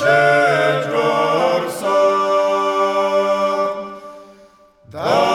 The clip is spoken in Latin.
Shed your son.